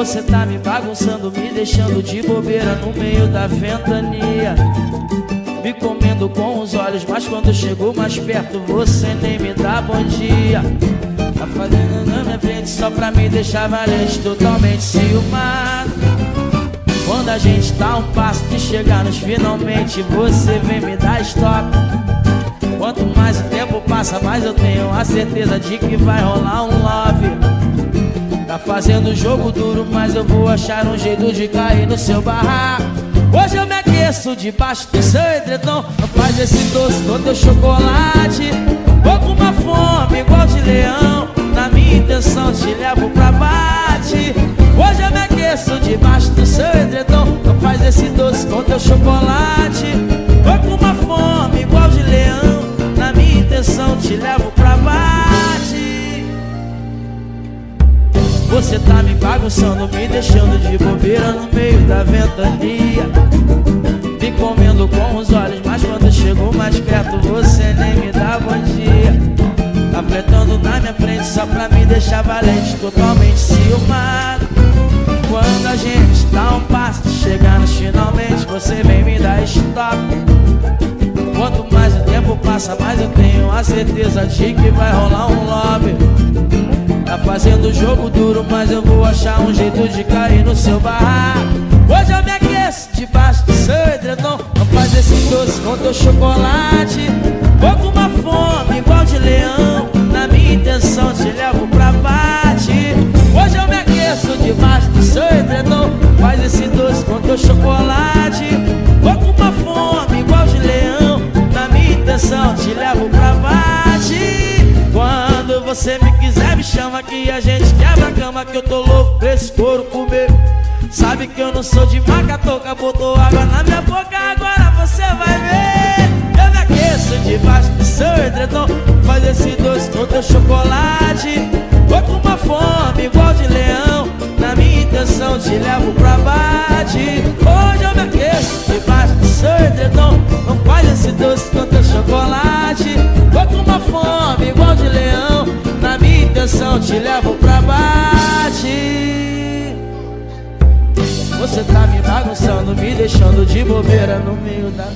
Você tá me bagunçando, me deixando de bobeira no meio da ventania. Me comendo com os olhos, mas quando chegou mais perto, você nem me dá bom dia. Tá fazendo na minha frente só pra me deixar valente, totalmente ciumado. Quando a gente tá um passo de chegar nos finalmente, você vem me dar stop. Quanto mais o tempo passa, mais eu tenho a certeza de que vai rolar um love. Tá fazendo jogo duro, mas eu vou achar um jeito de cair no seu barraco. Hoje eu me aqueço debaixo do seu edredom. Faz esse doce com teu chocolate. Vou com uma fome igual de leão. Na minha intenção te levo pra bate. Hoje eu me aqueço debaixo Você tá me bagunçando, me deixando de bobeira no meio da ventania. Me comendo com os olhos, mas quando chegou mais perto, você nem me dá bom dia. Tá fletando na minha frente só pra me deixar valente, totalmente ciumado. Quando a gente dá um passo nos finalmente, você vem me dar stop. Quanto mais o tempo passa, mais eu tenho a certeza de que vai rolar um lobby. Tá fazendo jogo duro, mas eu vou achar um jeito de cair no seu barraco. Hoje eu me aqueço debaixo do seu edredom. Não faz esse doce com teu chocolate. Você me quiser, me chama que a gente quebra a cama que eu tô louco pra esse couro comer. Sabe que eu não sou de maca toca, botou água na minha boca, agora você vai ver. Eu me aqueço debaixo do seu edredom, faz esse doce com teu chocolate. Vou com uma fome igual de leão, na minha intenção te levo pra bate. Hoje eu me aqueço debaixo do seu edredom, não faz esse doce com teu chocolate. Vou com uma fome igual intenção te levo pra bate. Você tá me bagunçando, me deixando de bobeira no meio da